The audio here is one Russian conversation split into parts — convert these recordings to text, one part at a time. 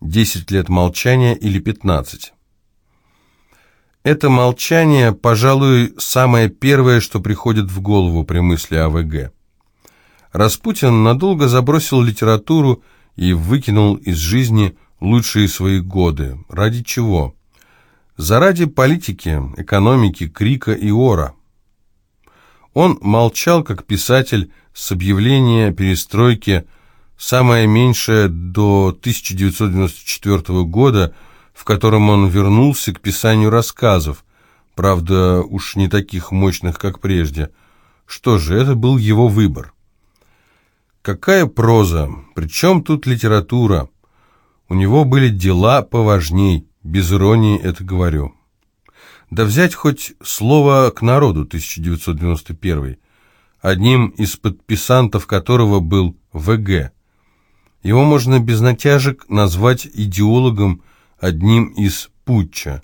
10 лет молчания или 15. Это молчание, пожалуй, самое первое, что приходит в голову при мысли о ВГ. Распутин надолго забросил литературу и выкинул из жизни лучшие свои годы. Ради чего? Заради политики, экономики, крика и ора. Он молчал, как писатель, с объявления перестройки, самое меньшее до 1994 года, в котором он вернулся к писанию рассказов, правда, уж не таких мощных, как прежде. Что же, это был его выбор. Какая проза, причем тут литература? У него были дела поважней, без иронии это говорю. Да взять хоть слово «к народу» 1991, одним из подписантов которого был ВГ. Его можно без натяжек назвать идеологом одним из путча.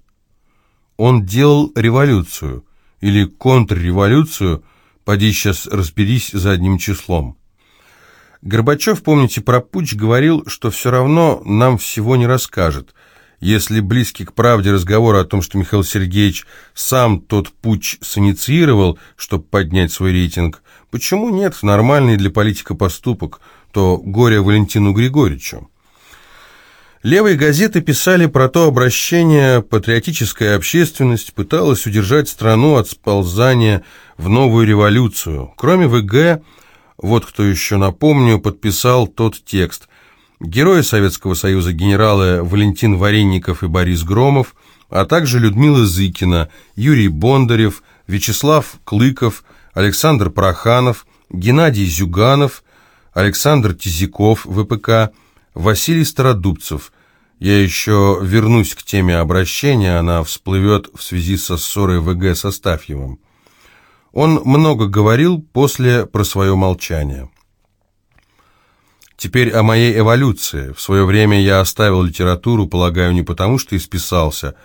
Он делал революцию или контрреволюцию, поди сейчас разберись за одним числом. Горбачев, помните, про путч говорил, что все равно нам всего не расскажет – если близкий к правде разговор о том, что Михаил Сергеевич сам тот путь синициировал, чтобы поднять свой рейтинг, почему нет, нормальный для политика поступок, то горе Валентину Григорьевичу. Левые газеты писали про то обращение, патриотическая общественность пыталась удержать страну от сползания в новую революцию. Кроме ВГ, вот кто еще, напомню, подписал тот текст – герои Советского Союза генералы Валентин Варенников и Борис Громов, а также Людмила Зыкина, Юрий Бондарев, Вячеслав Клыков, Александр Проханов, Геннадий Зюганов, Александр Тизяков, ВПК, Василий Стародубцев. Я еще вернусь к теме обращения, она всплывет в связи со ссорой ВГ со Стафьевым. Он много говорил после про свое молчание. Теперь о моей эволюции. В свое время я оставил литературу, полагаю, не потому, что исписался,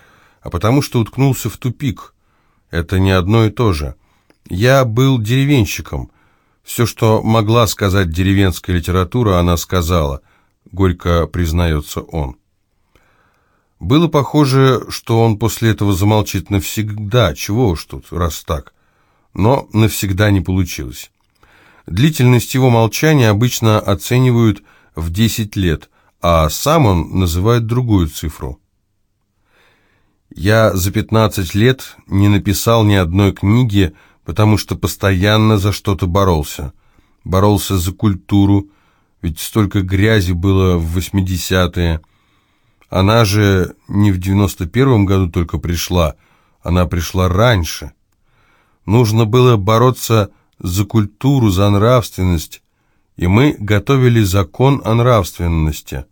а потому, что уткнулся в тупик. Это не одно и то же. Я был деревенщиком. Все, что могла сказать деревенская литература, она сказала. Горько признается он. Было похоже, что он после этого замолчит навсегда. Чего уж тут, раз так. Но навсегда не получилось. Длительность его молчания обычно оценивают в 10 лет, а сам он называет другую цифру. Я за 15 лет не написал ни одной книги, потому что постоянно за что-то боролся. Боролся за культуру, ведь столько грязи было в 80-е. Она же не в 91-м году только пришла, она пришла раньше. Нужно было бороться за культуру, за нравственность, и мы готовили закон о нравственности.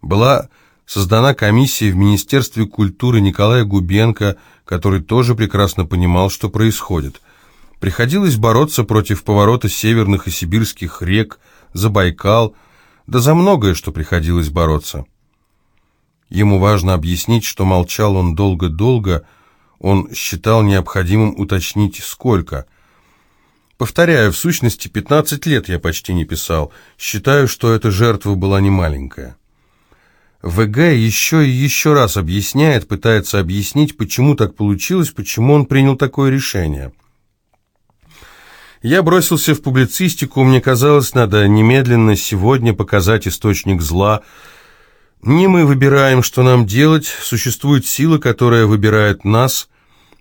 Была создана комиссия в Министерстве культуры Николая Губенко, который тоже прекрасно понимал, что происходит. Приходилось бороться против поворота северных и сибирских рек, за Байкал, да за многое, что приходилось бороться. Ему важно объяснить, что молчал он долго-долго, он считал необходимым уточнить, сколько – Повторяю, в сущности, 15 лет я почти не писал. Считаю, что эта жертва была не маленькая. ВГ еще и еще раз объясняет, пытается объяснить, почему так получилось, почему он принял такое решение. Я бросился в публицистику, мне казалось, надо немедленно сегодня показать источник зла. Не мы выбираем, что нам делать, существует сила, которая выбирает нас –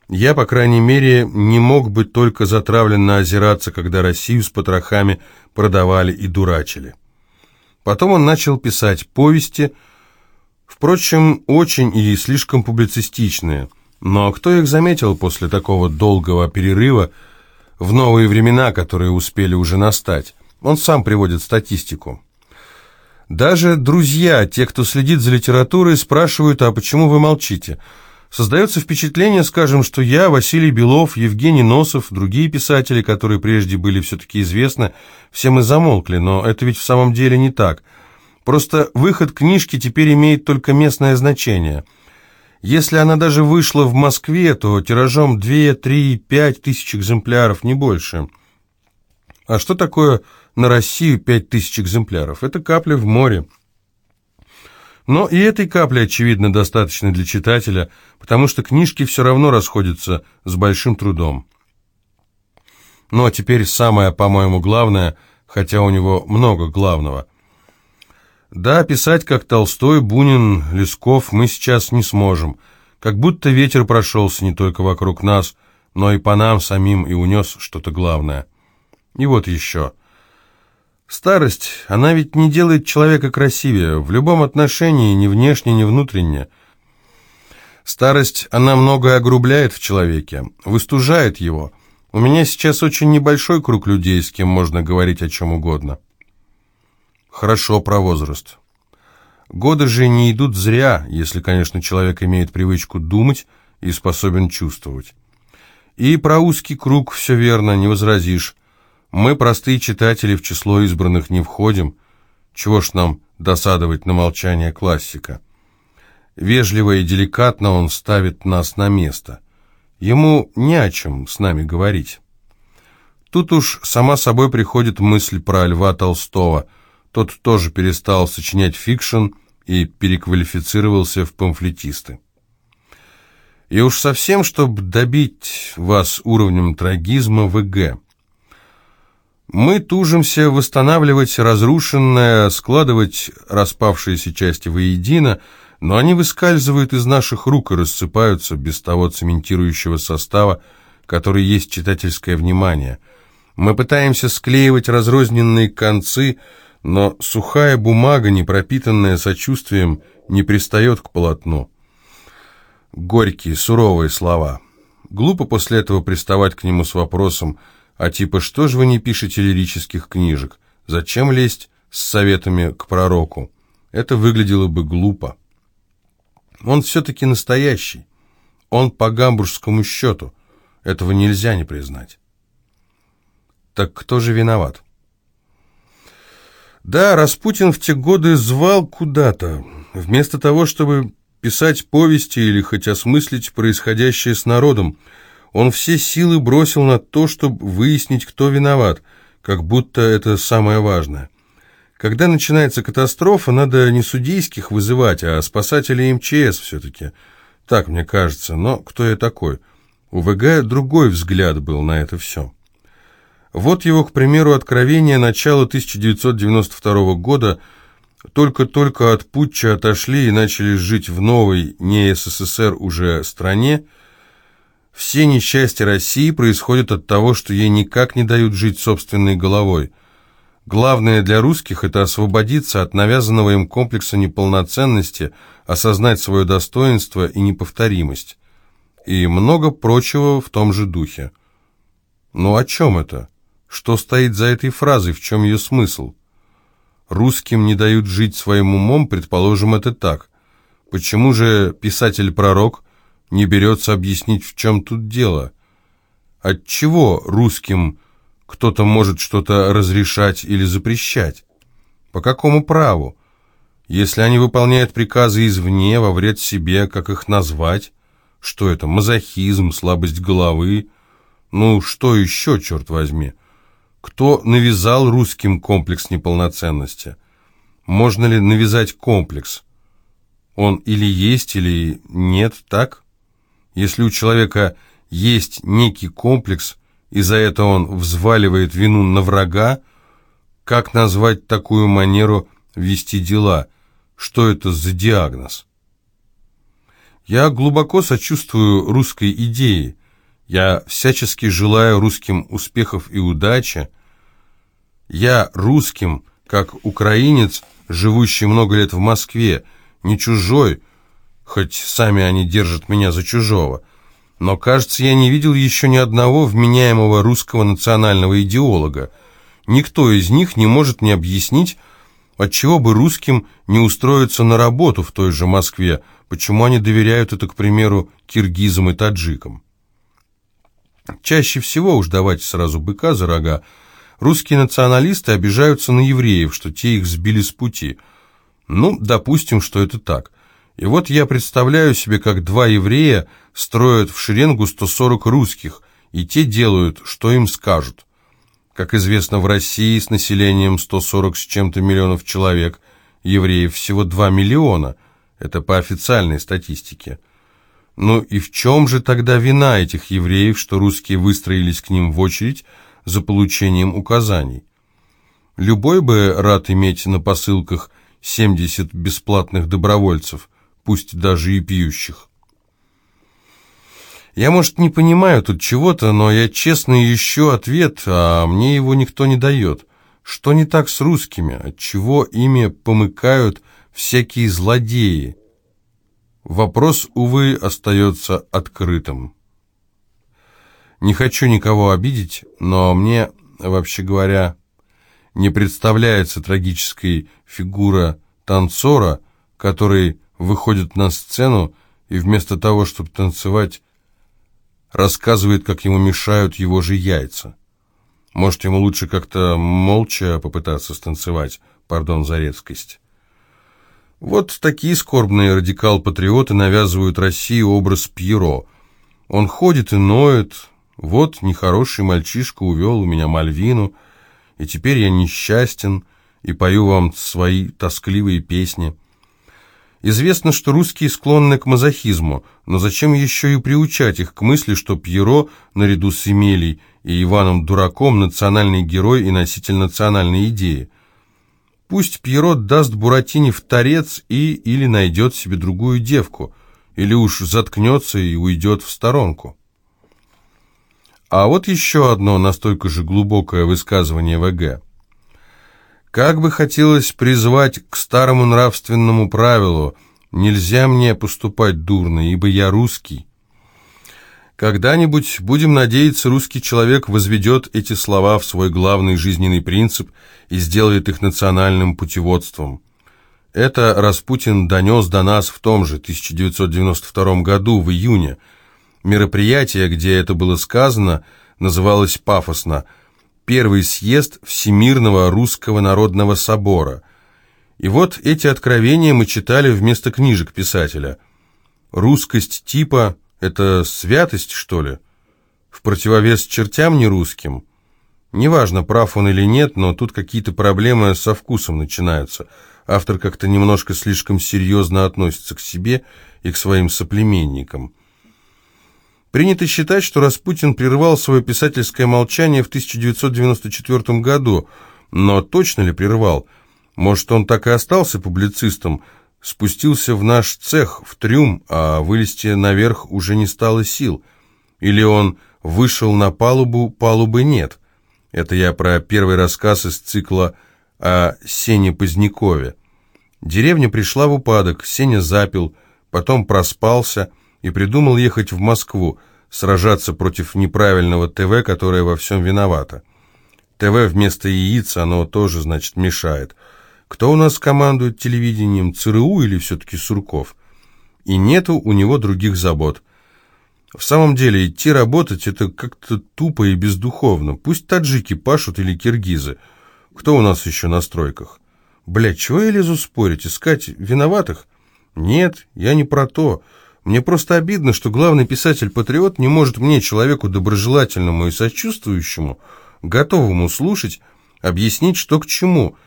я, по крайней мере, не мог бы только затравленно озираться, когда Россию с потрохами продавали и дурачили. Потом он начал писать повести, впрочем, очень и слишком публицистичные. Но кто их заметил после такого долгого перерыва в новые времена, которые успели уже настать? Он сам приводит статистику. Даже друзья, те, кто следит за литературой, спрашивают, а почему вы молчите? Создается впечатление, скажем, что я, Василий Белов, Евгений Носов, другие писатели, которые прежде были все-таки известны, все мы замолкли, но это ведь в самом деле не так. Просто выход книжки теперь имеет только местное значение. Если она даже вышла в Москве, то тиражом 2, 3, 5 тысяч экземпляров, не больше. А что такое на Россию 5 тысяч экземпляров? Это капля в море. Но и этой капли, очевидно, достаточно для читателя, потому что книжки все равно расходятся с большим трудом. Ну а теперь самое, по-моему, главное, хотя у него много главного. Да, писать как Толстой, Бунин, Лесков мы сейчас не сможем. Как будто ветер прошелся не только вокруг нас, но и по нам самим и унес что-то главное. И вот еще. Старость, она ведь не делает человека красивее, в любом отношении, ни внешне, ни внутренне. Старость, она многое огрубляет в человеке, выстужает его. У меня сейчас очень небольшой круг людей, с кем можно говорить о чем угодно. Хорошо про возраст. Годы же не идут зря, если, конечно, человек имеет привычку думать и способен чувствовать. И про узкий круг все верно, не возразишь. Мы, простые читатели, в число избранных не входим. Чего ж нам досадовать на молчание классика? Вежливо и деликатно он ставит нас на место. Ему не о чем с нами говорить. Тут уж сама собой приходит мысль про Льва Толстого – тот тоже перестал сочинять фикшн и переквалифицировался в памфлетисты. И уж совсем, чтобы добить вас уровнем трагизма ВГ. Мы тужимся восстанавливать разрушенное, складывать распавшиеся части воедино, но они выскальзывают из наших рук и рассыпаются без того цементирующего состава, который есть читательское внимание. Мы пытаемся склеивать разрозненные концы, но сухая бумага, не пропитанная сочувствием, не пристает к полотну. Горькие, суровые слова. Глупо после этого приставать к нему с вопросом, а типа «что же вы не пишете лирических книжек? Зачем лезть с советами к пророку?» Это выглядело бы глупо. Он все-таки настоящий. Он по гамбургскому счету. Этого нельзя не признать. Так кто же виноват? Да, Распутин в те годы звал куда-то. Вместо того, чтобы писать повести или хоть осмыслить происходящее с народом, он все силы бросил на то, чтобы выяснить, кто виноват, как будто это самое важное. Когда начинается катастрофа, надо не судейских вызывать, а спасателей МЧС все-таки. Так мне кажется, но кто я такой? У ВГ другой взгляд был на это все. Вот его, к примеру, откровение начала 1992 года. Только-только от путча отошли и начали жить в новой, не СССР уже стране. Все несчастья России происходят от того, что ей никак не дают жить собственной головой. Главное для русских – это освободиться от навязанного им комплекса неполноценности, осознать свое достоинство и неповторимость. И много прочего в том же духе. Ну о чем это? Что стоит за этой фразой, в чем ее смысл? Русским не дают жить своим умом, предположим, это так. Почему же писатель-пророк не берется объяснить, в чем тут дело? Отчего русским кто-то может что-то разрешать или запрещать? По какому праву? Если они выполняют приказы извне, во вред себе, как их назвать? Что это, мазохизм, слабость головы? Ну, что еще, черт возьми? Кто навязал русским комплекс неполноценности? Можно ли навязать комплекс? Он или есть, или нет, так? Если у человека есть некий комплекс, и за это он взваливает вину на врага, как назвать такую манеру вести дела? Что это за диагноз? Я глубоко сочувствую русской идее, я всячески желаю русским успехов и удачи. Я русским, как украинец, живущий много лет в Москве, не чужой, хоть сами они держат меня за чужого. Но, кажется, я не видел еще ни одного вменяемого русского национального идеолога. Никто из них не может мне объяснить, отчего бы русским не устроиться на работу в той же Москве, почему они доверяют это, к примеру, киргизам и таджикам. Чаще всего, уж давайте сразу быка за рога, русские националисты обижаются на евреев, что те их сбили с пути. Ну, допустим, что это так. И вот я представляю себе, как два еврея строят в шеренгу 140 русских, и те делают, что им скажут. Как известно, в России с населением 140 с чем-то миллионов человек евреев всего 2 миллиона, это по официальной статистике. Ну и в чем же тогда вина этих евреев, что русские выстроились к ним в очередь за получением указаний? Любой бы рад иметь на посылках 70 бесплатных добровольцев, пусть даже и пьющих. Я, может, не понимаю тут чего-то, но я честно ищу ответ, а мне его никто не дает. Что не так с русскими? Отчего ими помыкают всякие злодеи? Вопрос, увы, остается открытым. Не хочу никого обидеть, но мне, вообще говоря, не представляется трагической фигура танцора, который выходит на сцену и вместо того, чтобы танцевать, рассказывает, как ему мешают его же яйца. Может, ему лучше как-то молча попытаться станцевать, пардон за резкость. Вот такие скорбные радикал-патриоты навязывают России образ Пьеро. Он ходит и ноет. Вот нехороший мальчишка увел у меня Мальвину, и теперь я несчастен и пою вам свои тоскливые песни. Известно, что русские склонны к мазохизму, но зачем еще и приучать их к мысли, что Пьеро, наряду с Емелей и Иваном Дураком, национальный герой и носитель национальной идеи? Пусть Пьеро даст Буратине в торец и или найдет себе другую девку, или уж заткнется и уйдет в сторонку. А вот еще одно настолько же глубокое высказывание ВГ. Как бы хотелось призвать к старому нравственному правилу «Нельзя мне поступать дурно, ибо я русский». Когда-нибудь, будем надеяться, русский человек возведет эти слова в свой главный жизненный принцип и сделает их национальным путеводством. Это Распутин донес до нас в том же 1992 году, в июне. Мероприятие, где это было сказано, называлось пафосно – первый съезд Всемирного Русского Народного Собора. И вот эти откровения мы читали вместо книжек писателя. Русскость типа – это святость, что ли? В противовес чертям нерусским? Неважно, прав он или нет, но тут какие-то проблемы со вкусом начинаются. Автор как-то немножко слишком серьезно относится к себе и к своим соплеменникам. Принято считать, что Распутин прервал свое писательское молчание в 1994 году, но точно ли прервал? Может, он так и остался публицистом, спустился в наш цех, в трюм, а вылезти наверх уже не стало сил? Или он вышел на палубу, палубы нет? Это я про первый рассказ из цикла о Сене Позднякове. Деревня пришла в упадок, Сеня запил, потом проспался – и придумал ехать в Москву, сражаться против неправильного ТВ, которое во всем виновато. ТВ вместо яиц, оно тоже, значит, мешает. Кто у нас командует телевидением, ЦРУ или все-таки Сурков? И нету у него других забот. В самом деле, идти работать – это как-то тупо и бездуховно. Пусть таджики пашут или киргизы. Кто у нас еще на стройках? Блядь, чего я лезу спорить? Искать виноватых? Нет, я не про то. Мне просто обидно, что главный писатель-патриот не может мне, человеку доброжелательному и сочувствующему, готовому слушать, объяснить, что к чему.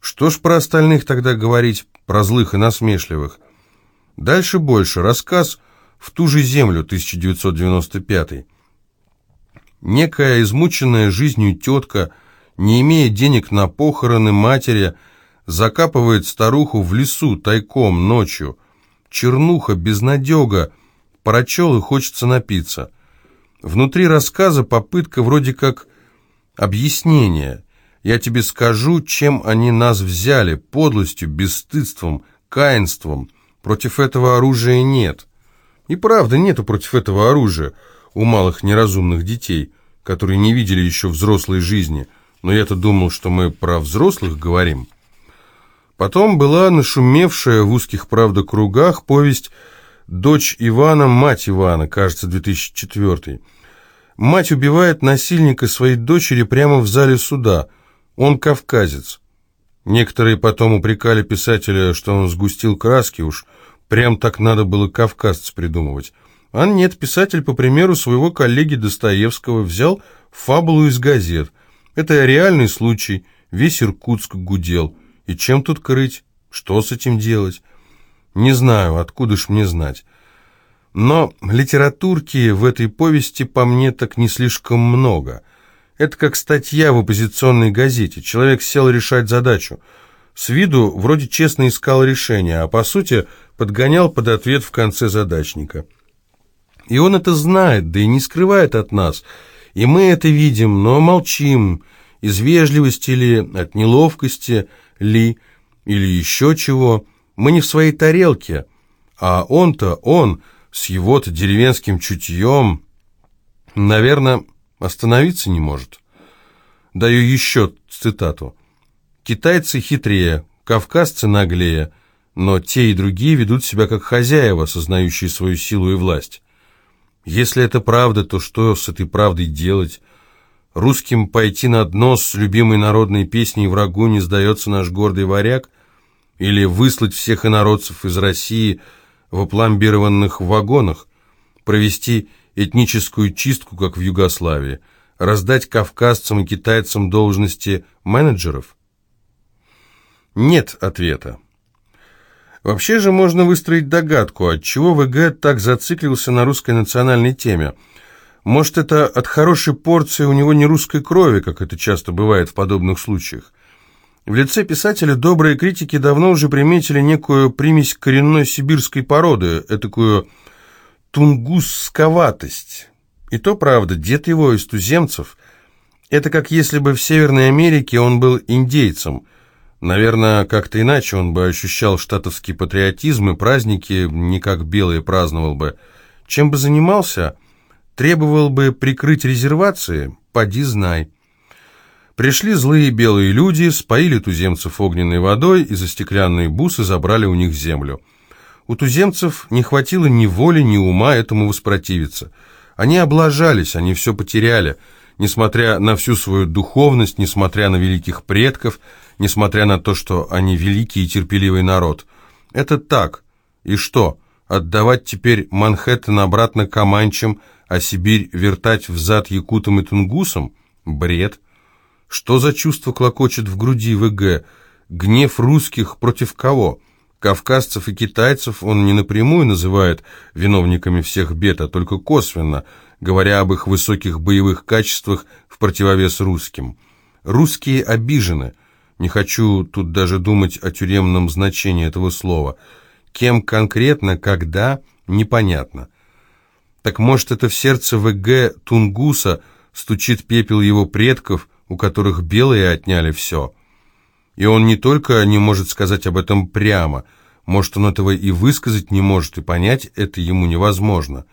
Что ж про остальных тогда говорить, про злых и насмешливых? Дальше больше. Рассказ «В ту же землю» 1995. Некая измученная жизнью тетка, не имея денег на похороны матери, закапывает старуху в лесу тайком ночью – чернуха, безнадега, прочел и хочется напиться. Внутри рассказа попытка вроде как объяснения. Я тебе скажу, чем они нас взяли, подлостью, бесстыдством, каинством. Против этого оружия нет. И правда, нету против этого оружия у малых неразумных детей, которые не видели еще взрослой жизни. Но я-то думал, что мы про взрослых говорим. Потом была нашумевшая в узких, правда, кругах повесть «Дочь Ивана, мать Ивана», кажется, 2004 Мать убивает насильника своей дочери прямо в зале суда. Он кавказец. Некоторые потом упрекали писателя, что он сгустил краски уж. Прям так надо было кавказца придумывать. А нет, писатель, по примеру своего коллеги Достоевского, взял фабулу из газет. Это реальный случай. Весь Иркутск гудел. И чем тут крыть? Что с этим делать? Не знаю, откуда ж мне знать. Но литературки в этой повести по мне так не слишком много. Это как статья в оппозиционной газете. Человек сел решать задачу. С виду вроде честно искал решение, а по сути подгонял под ответ в конце задачника. И он это знает, да и не скрывает от нас. И мы это видим, но молчим, из вежливости ли, от неловкости ли, или еще чего. Мы не в своей тарелке, а он-то, он, с его-то деревенским чутьем, наверное, остановиться не может. Даю еще цитату. Китайцы хитрее, кавказцы наглее, но те и другие ведут себя как хозяева, сознающие свою силу и власть. Если это правда, то что с этой правдой делать? Русским пойти на дно с любимой народной песней врагу не сдается наш гордый варяг? Или выслать всех инородцев из России в опломбированных вагонах? Провести этническую чистку, как в Югославии? Раздать кавказцам и китайцам должности менеджеров? Нет ответа. Вообще же можно выстроить догадку, отчего ВГ так зациклился на русской национальной теме. Может, это от хорошей порции у него не русской крови, как это часто бывает в подобных случаях. В лице писателя добрые критики давно уже приметили некую примесь коренной сибирской породы, этакую тунгусковатость. И то правда, дед его из туземцев. Это как если бы в Северной Америке он был индейцем – Наверное, как-то иначе он бы ощущал штатовский патриотизм и праздники не как белые праздновал бы. Чем бы занимался? Требовал бы прикрыть резервации? Поди знай. Пришли злые белые люди, споили туземцев огненной водой и за стеклянные бусы забрали у них землю. У туземцев не хватило ни воли, ни ума этому воспротивиться. Они облажались, они все потеряли. Несмотря на всю свою духовность, несмотря на великих предков – несмотря на то, что они великий и терпеливый народ. Это так. И что, отдавать теперь Манхэттен обратно Каманчам, а Сибирь вертать взад якутам и тунгусам? Бред. Что за чувство клокочет в груди ВГ? Гнев русских против кого? Кавказцев и китайцев он не напрямую называет виновниками всех бед, а только косвенно, говоря об их высоких боевых качествах в противовес русским. Русские обижены – не хочу тут даже думать о тюремном значении этого слова. Кем конкретно, когда, непонятно. Так может, это в сердце ВГ Тунгуса стучит пепел его предков, у которых белые отняли все. И он не только не может сказать об этом прямо, может, он этого и высказать не может, и понять это ему невозможно.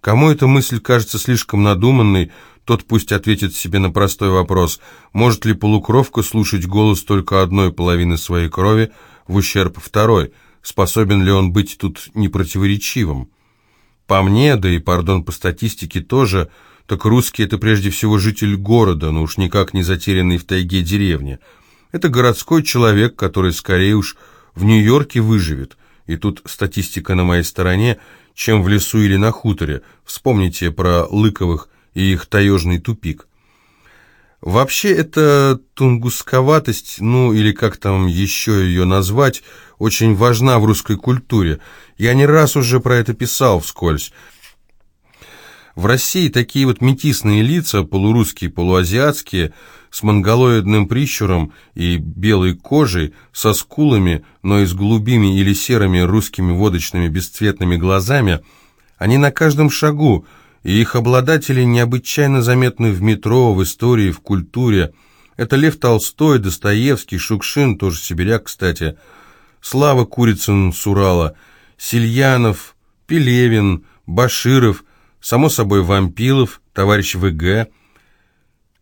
Кому эта мысль кажется слишком надуманной, тот пусть ответит себе на простой вопрос, может ли полукровка слушать голос только одной половины своей крови в ущерб второй, способен ли он быть тут непротиворечивым. По мне, да и, пардон, по статистике тоже, так русский это прежде всего житель города, но уж никак не затерянный в тайге деревни. Это городской человек, который скорее уж в Нью-Йорке выживет. И тут статистика на моей стороне, чем в лесу или на хуторе. Вспомните про Лыковых и их таежный тупик. Вообще эта тунгусковатость, ну или как там еще ее назвать, очень важна в русской культуре. Я не раз уже про это писал вскользь. В России такие вот метисные лица, полурусские, полуазиатские, с монголоидным прищуром и белой кожей, со скулами, но и с голубыми или серыми русскими водочными бесцветными глазами, они на каждом шагу – и их обладатели необычайно заметны в метро, в истории, в культуре. Это Лев Толстой, Достоевский, Шукшин, тоже сибиряк, кстати, Слава Курицын с Урала, Сильянов, Пелевин, Баширов, само собой Вампилов, товарищ ВГ.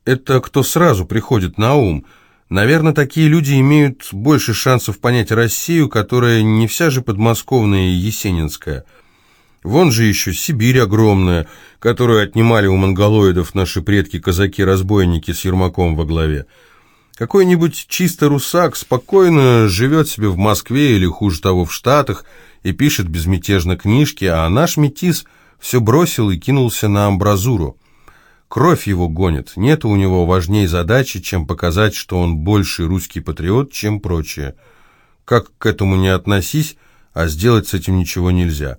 Это кто сразу приходит на ум. Наверное, такие люди имеют больше шансов понять Россию, которая не вся же подмосковная и есенинская – Вон же еще Сибирь огромная, которую отнимали у монголоидов наши предки-казаки-разбойники с Ермаком во главе. Какой-нибудь чисто русак спокойно живет себе в Москве или, хуже того, в Штатах и пишет безмятежно книжки, а наш метис все бросил и кинулся на амбразуру. Кровь его гонит, нет у него важней задачи, чем показать, что он больший русский патриот, чем прочие. как к этому не относись, а сделать с этим ничего нельзя.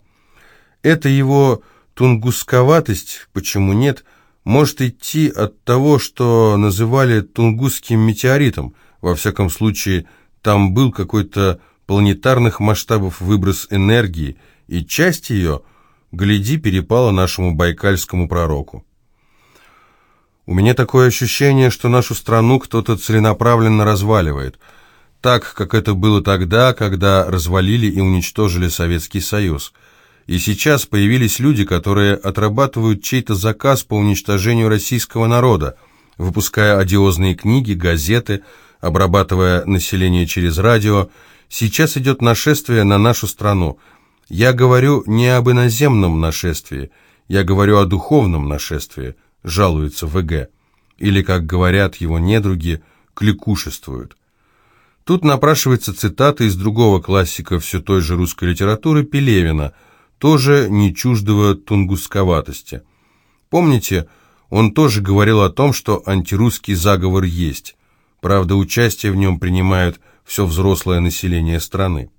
Это его тунгусковатость, почему нет, может идти от того, что называли тунгусским метеоритом, во всяком случае, там был какой-то планетарных масштабов выброс энергии, и часть ее, гляди, перепала нашему байкальскому пророку. У меня такое ощущение, что нашу страну кто-то целенаправленно разваливает, так, как это было тогда, когда развалили и уничтожили Советский Союз. И сейчас появились люди, которые отрабатывают чей-то заказ по уничтожению российского народа, выпуская одиозные книги, газеты, обрабатывая население через радио. Сейчас идет нашествие на нашу страну. Я говорю не об иноземном нашествии, я говорю о духовном нашествии – жалуется ВГ, или, как говорят его недруги, кликушествуют. Тут напрашивается цитата из другого классика все той же русской литературы Пелевина, тоже не чуждого тунгусковатости. Помните, он тоже говорил о том, что антирусский заговор есть. Правда, участие в нем принимают все взрослое население страны.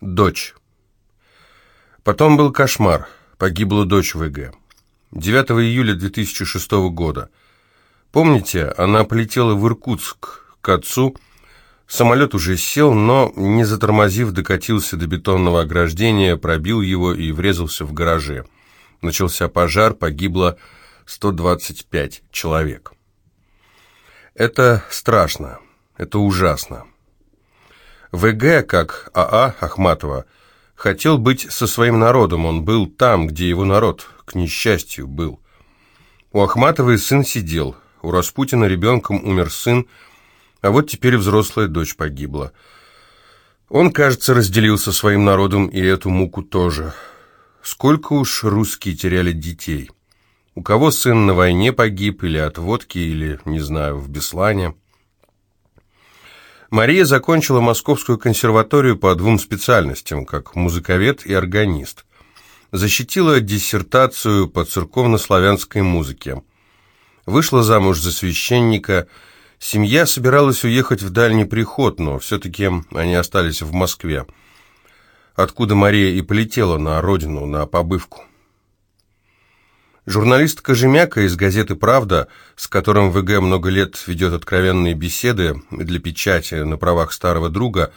Дочь. Потом был кошмар. Погибла дочь ВГ. 9 июля 2006 года. Помните, она полетела в Иркутск к отцу. Самолет уже сел, но, не затормозив, докатился до бетонного ограждения, пробил его и врезался в гараже. Начался пожар, погибло 125 человек. Это страшно, это ужасно. ВГ, как АА Ахматова, хотел быть со своим народом, он был там, где его народ, к несчастью, был. У Ахматовой сын сидел, у Распутина ребенком умер сын, а вот теперь взрослая дочь погибла. Он, кажется, разделил со своим народом и эту муку тоже. Сколько уж русские теряли детей. У кого сын на войне погиб, или от водки, или, не знаю, в Беслане. Мария закончила Московскую консерваторию по двум специальностям, как музыковед и органист защитила диссертацию по церковно-славянской музыке. Вышла замуж за священника. Семья собиралась уехать в дальний приход, но все-таки они остались в Москве, откуда Мария и полетела на родину, на побывку. Журналист Кожемяка из газеты «Правда», с которым ВГ много лет ведет откровенные беседы для печати на правах старого друга,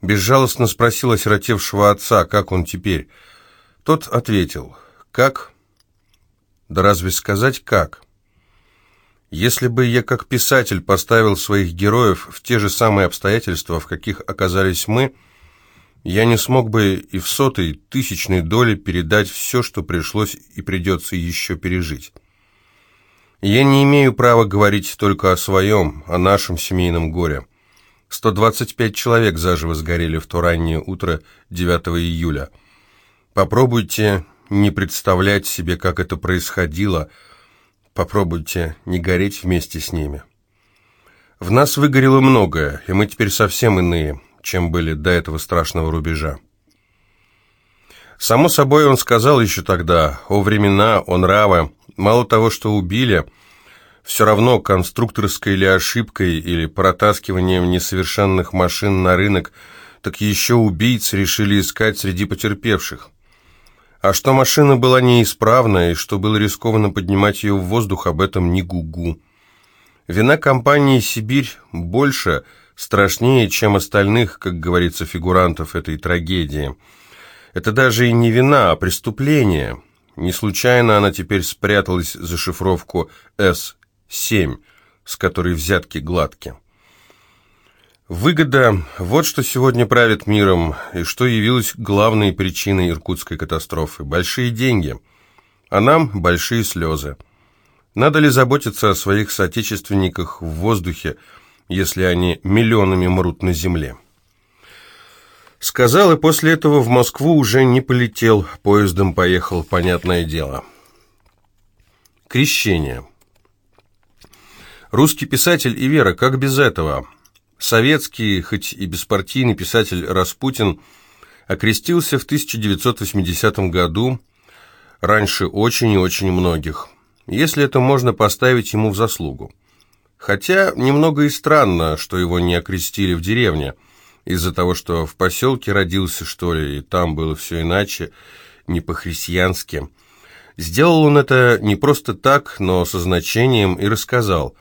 безжалостно спросил осиротевшего отца, как он теперь – тот ответил, «Как?» «Да разве сказать как?» Если бы я как писатель поставил своих героев в те же самые обстоятельства, в каких оказались мы, я не смог бы и в сотой, тысячной доли передать все, что пришлось и придется еще пережить. Я не имею права говорить только о своем, о нашем семейном горе. 125 человек заживо сгорели в то раннее утро 9 июля – Попробуйте не представлять себе, как это происходило. Попробуйте не гореть вместе с ними. В нас выгорело многое, и мы теперь совсем иные, чем были до этого страшного рубежа. Само собой, он сказал еще тогда, о времена, о нравы, мало того, что убили, все равно конструкторской или ошибкой, или протаскиванием несовершенных машин на рынок, так еще убийц решили искать среди потерпевших. А что машина была неисправна и что было рискованно поднимать ее в воздух, об этом не гугу. Вина компании «Сибирь» больше, страшнее, чем остальных, как говорится, фигурантов этой трагедии. Это даже и не вина, а преступление. Не случайно она теперь спряталась за шифровку «С-7», с которой взятки гладкие. Выгода – вот что сегодня правит миром, и что явилось главной причиной иркутской катастрофы. Большие деньги, а нам большие слезы. Надо ли заботиться о своих соотечественниках в воздухе, если они миллионами мрут на земле? Сказал, и после этого в Москву уже не полетел, поездом поехал, понятное дело. Крещение. Русский писатель и вера, как без этого – Советский, хоть и беспартийный писатель Распутин окрестился в 1980 году, раньше очень и очень многих, если это можно поставить ему в заслугу. Хотя немного и странно, что его не окрестили в деревне, из-за того, что в поселке родился, что ли, и там было все иначе, не по-христиански. Сделал он это не просто так, но со значением и рассказал.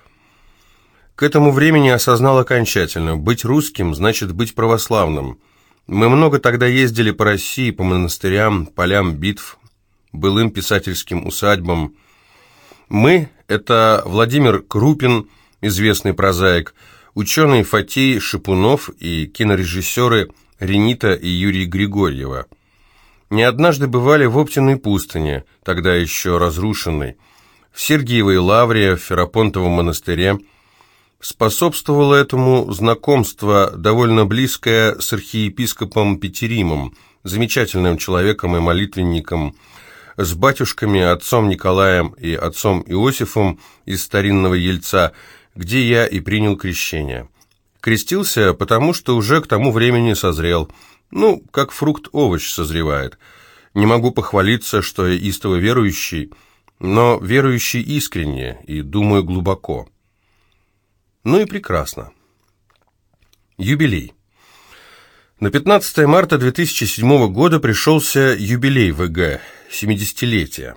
К этому времени осознал окончательно, быть русским значит быть православным. Мы много тогда ездили по России, по монастырям, полям битв, былым писательским усадьбам. Мы — это Владимир Крупин, известный прозаик, ученый Фатей Шипунов и кинорежиссеры Ренита и Юрий Григорьева. Не однажды бывали в Оптиной пустыне, тогда еще разрушенной, в Сергиевой лавре, в Ферапонтовом монастыре. Способствовало этому знакомство, довольно близкое с архиепископом Петеримом, замечательным человеком и молитвенником, с батюшками, отцом Николаем и отцом Иосифом из старинного Ельца, где я и принял крещение. Крестился, потому что уже к тому времени созрел – ну, как фрукт-овощ созревает. Не могу похвалиться, что я истово верующий, но верующий искренне и думаю глубоко. Ну и прекрасно. Юбилей. На 15 марта 2007 года пришелся юбилей ВГ, 70-летие.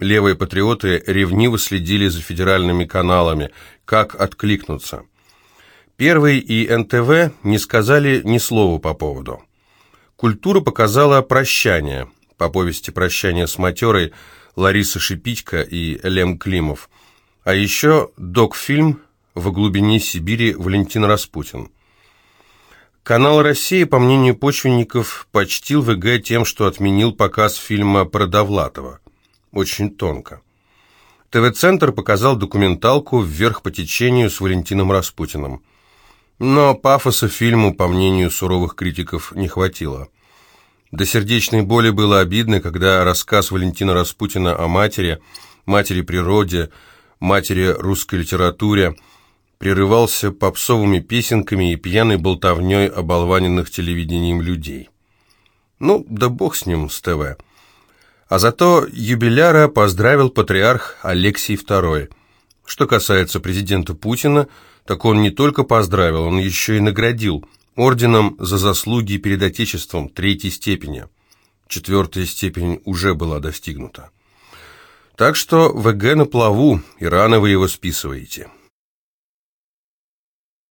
Левые патриоты ревниво следили за федеральными каналами, как откликнуться. Первый и НТВ не сказали ни слова по поводу. Культура показала «Прощание» по повести «Прощание с матерой» Лариса Шипитько и Лем Климов, а еще док-фильм «В глубине Сибири» Валентин Распутин. Канал «Россия», по мнению почвенников, почтил ВГ тем, что отменил показ фильма про Довлатова. Очень тонко. ТВ-центр показал документалку «Вверх по течению» с Валентином Распутиным. Но пафоса фильму, по мнению суровых критиков, не хватило. До сердечной боли было обидно, когда рассказ Валентина Распутина о матери, матери природе, матери русской литературе прерывался попсовыми песенками и пьяной болтовней оболваненных телевидением людей. Ну, да бог с ним, с ТВ. А зато юбиляра поздравил патриарх Алексий II. Что касается президента Путина – так он не только поздравил, он еще и наградил орденом за заслуги перед Отечеством третьей степени. Четвертая степень уже была достигнута. Так что ВГ на плаву, и рано вы его списываете.